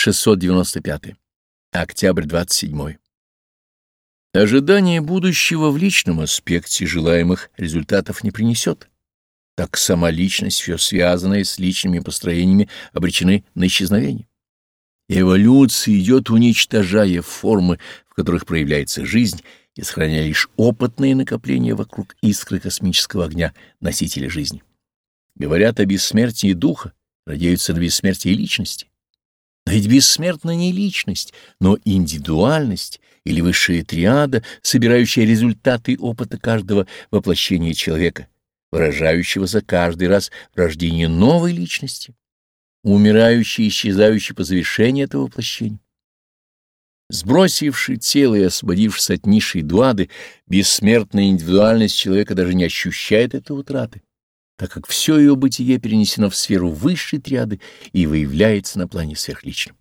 695. Октябрь 27. Ожидание будущего в личном аспекте желаемых результатов не принесет, так сама личность, все связанное с личными построениями, обречены на исчезновение. Эволюция идет, уничтожая формы, в которых проявляется жизнь, и сохраняя лишь опытные накопления вокруг искры космического огня носителя жизни. Говорят о бессмертии духа, надеются на бессмертие личности. Но ведь бессмертна не личность, но индивидуальность или высшая триада, собирающая результаты опыта каждого воплощения человека, выражающегося каждый раз в рождении новой личности, умирающей и исчезающей по завершении этого воплощения. Сбросивший тело и освободившись от низшей дуады, бессмертная индивидуальность человека даже не ощущает этой утраты, так как все ее бытие перенесено в сферу высшей триады и выявляется на плане сверхличном.